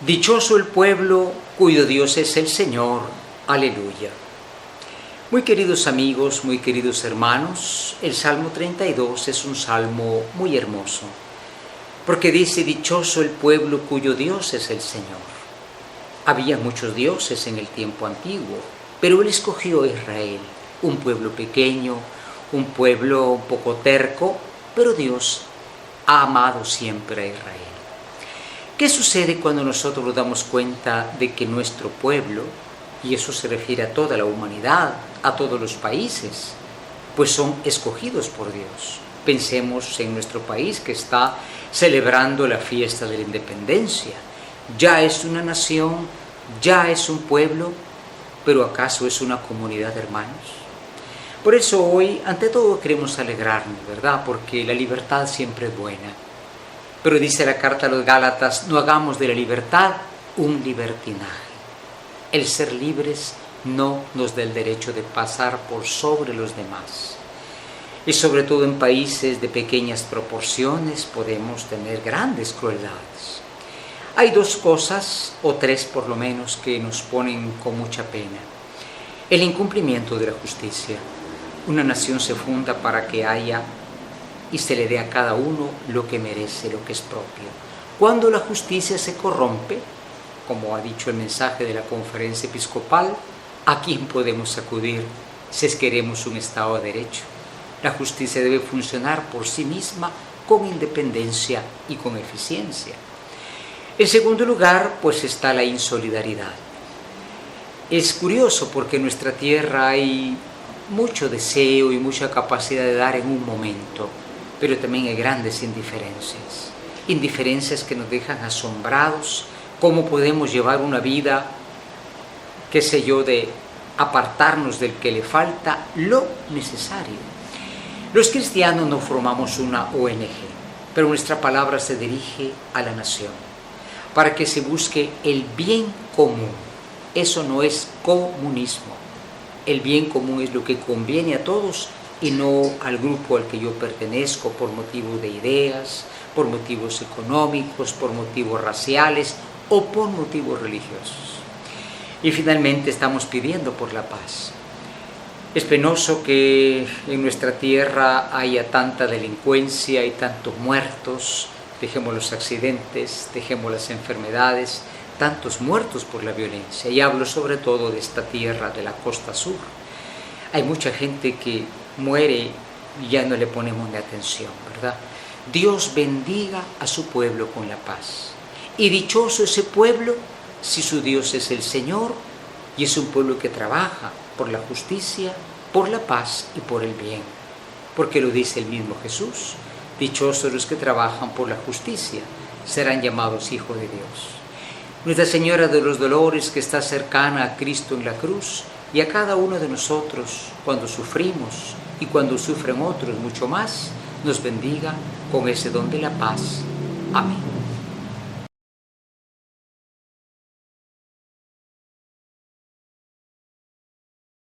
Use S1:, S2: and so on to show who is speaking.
S1: Dichoso el pueblo cuyo Dios es el Señor. Aleluya. Muy queridos amigos, muy queridos hermanos, el Salmo 32 es un salmo muy hermoso, porque dice, Dichoso el pueblo cuyo Dios es el Señor. Había muchos dioses en el tiempo antiguo, pero Él escogió a Israel, un pueblo pequeño, un pueblo un poco terco, pero Dios ha amado siempre a Israel. ¿Qué sucede cuando nosotros nos damos cuenta de que nuestro pueblo, y eso se refiere a toda la humanidad, a todos los países, pues son escogidos por Dios? Pensemos en nuestro país que está celebrando la fiesta de la independencia. Ya es una nación, ya es un pueblo, pero ¿acaso es una comunidad de hermanos? Por eso hoy, ante todo, queremos alegrarnos, ¿verdad? Porque la libertad siempre es buena pero dice la carta a los Gálatas, no hagamos de la libertad un libertinaje. El ser libres no nos da el derecho de pasar por sobre los demás. Y sobre todo en países de pequeñas proporciones podemos tener grandes crueldades. Hay dos cosas, o tres por lo menos, que nos ponen con mucha pena. El incumplimiento de la justicia. Una nación se funda para que haya y se le dé a cada uno lo que merece, lo que es propio. Cuando la justicia se corrompe, como ha dicho el mensaje de la conferencia episcopal, ¿a quién podemos acudir si es queremos un Estado de Derecho? La justicia debe funcionar por sí misma con independencia y con eficiencia. En segundo lugar, pues está la insolidaridad. Es curioso porque en nuestra tierra hay mucho deseo y mucha capacidad de dar en un momento, pero también hay grandes indiferencias. Indiferencias que nos dejan asombrados, cómo podemos llevar una vida, qué sé yo, de apartarnos del que le falta lo necesario. Los cristianos no formamos una ONG, pero nuestra palabra se dirige a la nación, para que se busque el bien común. Eso no es comunismo. El bien común es lo que conviene a todos y no al grupo al que yo pertenezco por motivos de ideas, por motivos económicos, por motivos raciales o por motivos religiosos. Y finalmente estamos pidiendo por la paz. Es penoso que en nuestra tierra haya tanta delincuencia y tantos muertos, dejemos los accidentes, dejemos las enfermedades, tantos muertos por la violencia. Y hablo sobre todo de esta tierra de la costa sur. Hay mucha gente que muere y ya no le ponemos ni atención, ¿verdad? Dios bendiga a su pueblo con la paz. Y dichoso ese pueblo si su Dios es el Señor y es un pueblo que trabaja por la justicia, por la paz y por el bien. Porque lo dice el mismo Jesús. Dichosos los que trabajan por la justicia, serán llamados hijos de Dios. Nuestra Señora de los Dolores, que está cercana a Cristo en la cruz, y a cada uno de nosotros, cuando sufrimos, y cuando sufren otros mucho más, nos bendiga con ese don de la paz. Amén.